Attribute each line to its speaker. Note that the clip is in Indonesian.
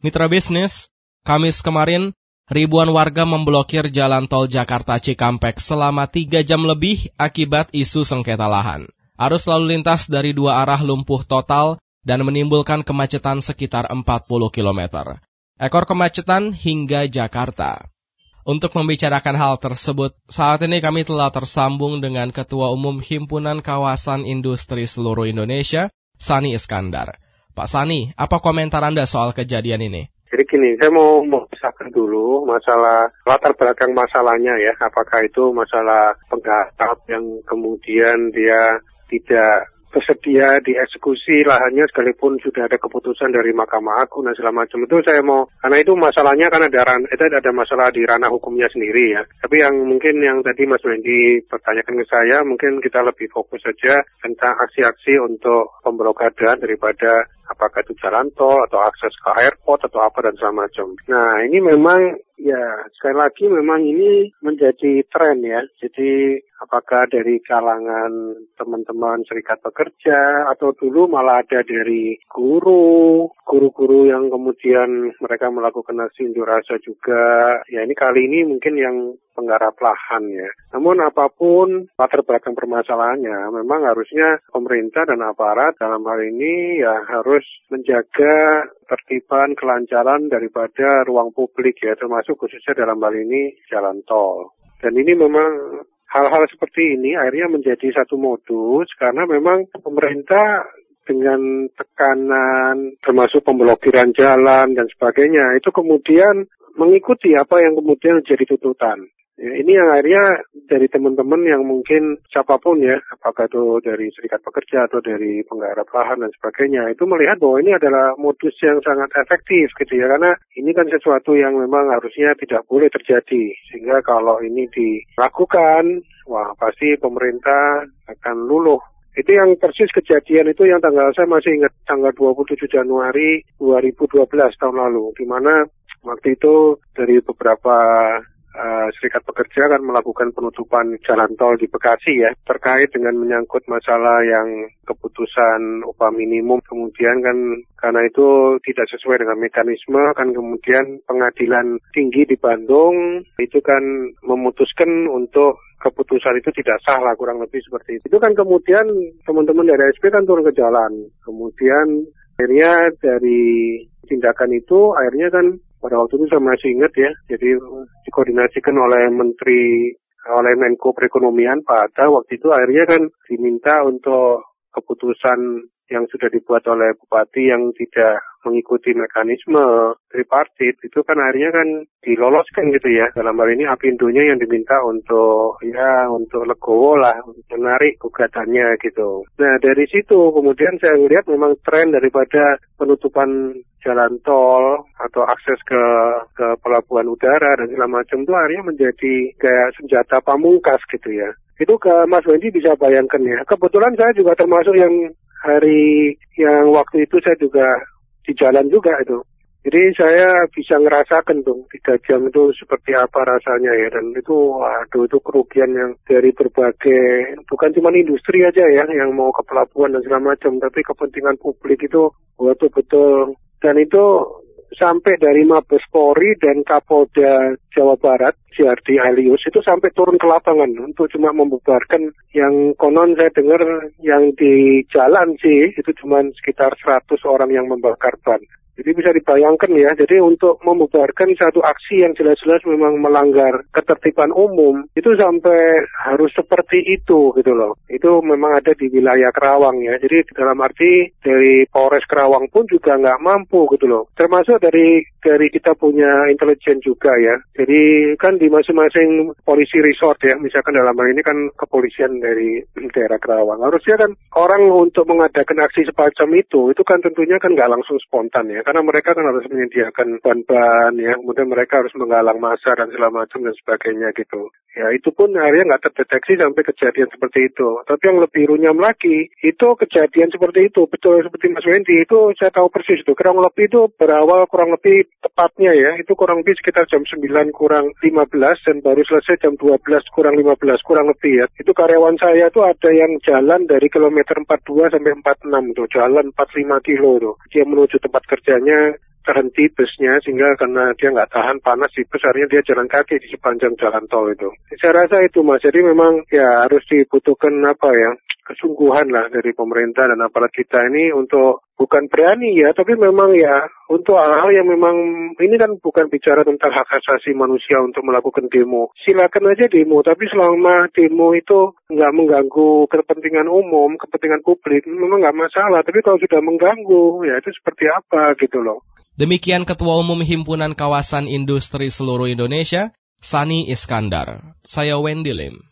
Speaker 1: Mitra bisnis, Kamis kemarin, ribuan warga memblokir jalan tol Jakarta Cikampek selama tiga jam lebih akibat isu sengketa lahan. Arus lalu lintas dari dua arah lumpuh total dan menimbulkan kemacetan sekitar 40 km. Ekor kemacetan hingga Jakarta. Untuk membicarakan hal tersebut, saat ini kami telah tersambung dengan Ketua Umum Himpunan Kawasan Industri Seluruh Indonesia, Sani Iskandar. Pak Sani, apa komentar Anda soal kejadian ini?
Speaker 2: Jadi gini, saya mau mengisahkan dulu masalah latar belakang masalahnya ya. Apakah itu masalah penggarap yang kemudian dia tidak bersedia dieksekusi lahannya sekalipun sudah ada keputusan dari Mahkamah Agung dan segala macam itu saya mau karena itu masalahnya kan ada itu ada masalah di ranah hukumnya sendiri ya. Tapi yang mungkin yang tadi Mas Wendy pertanyakan ke saya mungkin kita lebih fokus saja tentang aksi-aksi untuk pemblokadan daripada apakah itu jalan tol atau akses ke airport atau apa dan segala macam. Nah ini memang ya sekali lagi memang ini menjadi tren ya. Jadi apakah dari kalangan teman-teman serikat pekerja atau dulu malah ada dari guru, guru-guru yang kemudian mereka melakukan aksi unjuk rasa juga. Ya ini kali ini mungkin yang penggarap lahan ya. Namun apa pun latar belakang permasalahannya, memang harusnya pemerintah dan aparat dalam hal ini ya harus menjaga tertiban kelancaran daripada ruang publik ya, termasuk khususnya dalam hal ini jalan tol. Dan ini memang hal-hal seperti ini akhirnya menjadi satu modus karena memang pemerintah dengan tekanan termasuk pemblokiran jalan dan sebagainya itu kemudian mengikuti apa yang kemudian menjadi tuntutan. Ya, ini yang akhirnya dari teman-teman yang mungkin siapa pun ya, apakah itu dari serikat pekerja atau dari penggarap lahan dan sebagainya, itu melihat bahwa ini adalah modus yang sangat efektif gitu ya, karena ini kan sesuatu yang memang harusnya tidak boleh terjadi, sehingga kalau ini dilakukan, wah pasti pemerintah akan luluh itu yang persis kejadian itu yang tanggal saya masih ingat tanggal 27 Januari 2012 tahun lalu di mana waktu itu dari beberapa uh, serikat pekerja kan melakukan penutupan jalan tol di Bekasi ya terkait dengan menyangkut masalah yang keputusan upah minimum kemudian kan karena itu tidak sesuai dengan mekanisme kan kemudian pengadilan tinggi di Bandung itu kan memutuskan untuk keputusan itu tidak sah lah kurang lebih seperti itu. Itu kan kemudian teman-teman dari SP kan turun ke jalan. Kemudian akhirnya dari tindakan itu akhirnya kan pada waktu itu saya masih ingat ya, jadi dikoordinasikan oleh Menteri oleh Menko Perekonomian Pak Atta waktu itu akhirnya kan diminta untuk keputusan yang sudah dibuat oleh bupati yang tidak mengikuti mekanisme tripartit itu kan akhirnya kan diloloskan gitu ya dalam hal ini apindonya yang diminta untuk ya untuk legowo lah menarik gugatannya gitu. Nah dari situ kemudian saya lihat memang tren daripada penutupan jalan tol atau akses ke ke pelabuhan udara dan segala macam itu akhirnya menjadi kayak senjata pamungkas gitu ya. Itu ke Mas Wendy bisa bayangkan ya. Kebetulan saya juga termasuk yang hari yang waktu itu saya juga di jalan juga itu. Jadi saya bisa ngerasakan dong tiga jam itu seperti apa rasanya ya. Dan itu waduh itu kerugian yang dari berbagai bukan cuma industri aja ya yang mau ke pelabuhan dan segala macam tapi kepentingan publik itu betul-betul dan itu sampai dari Mabes Polri dan Kapolda Jawa Barat, CRD Helios, itu sampai turun ke lapangan untuk cuma membubarkan. Yang konon saya dengar yang di jalan sih, itu cuma sekitar 100 orang yang membakar ban. Jadi bisa dibayangkan ya, jadi untuk membubarkan satu aksi yang jelas-jelas memang melanggar ketertiban umum, itu sampai harus seperti itu gitu loh. Itu memang ada di wilayah Kerawang ya, jadi dalam arti dari Polres Kerawang pun juga nggak mampu gitu loh. Termasuk dari dari kita punya intelijen juga ya. Jadi kan di masing-masing polisi resort ya, misalkan dalam hal ini kan kepolisian dari daerah Kerawang. Harusnya kan orang untuk mengadakan aksi semacam itu, itu kan tentunya kan nggak langsung spontan ya karena mereka kan harus menyediakan bahan-bahan ya, kemudian mereka harus menggalang massa dan segala macam dan sebagainya gitu. Ya itu pun akhirnya nggak terdeteksi sampai kejadian seperti itu. Tapi yang lebih runyam lagi, itu kejadian seperti itu, betul seperti Mas Wendy, itu saya tahu persis itu. Kurang lebih itu berawal kurang lebih tepatnya ya, itu kurang lebih sekitar jam 9 kurang 15 dan baru selesai jam 12 kurang 15, kurang lebih ya. Itu karyawan saya itu ada yang jalan dari kilometer 42 sampai 46 tuh, jalan 45 kilo tuh. Dia menuju tempat kerja biasanya terhenti busnya sehingga karena dia nggak tahan panas di bus akhirnya dia jalan kaki di sepanjang jalan tol itu. Saya rasa itu mas, jadi memang ya harus dibutuhkan apa ya kesungguhan lah dari pemerintah dan aparat kita ini untuk bukan berani ya, tapi memang ya untuk hal-hal yang memang ini kan bukan bicara tentang hak asasi manusia untuk melakukan demo. Silakan aja demo, tapi selama demo itu nggak mengganggu kepentingan umum, kepentingan publik, memang nggak masalah. Tapi kalau sudah mengganggu, ya itu seperti apa gitu loh.
Speaker 1: Demikian Ketua Umum Himpunan Kawasan Industri Seluruh Indonesia, Sani Iskandar. Saya Wendy Lim.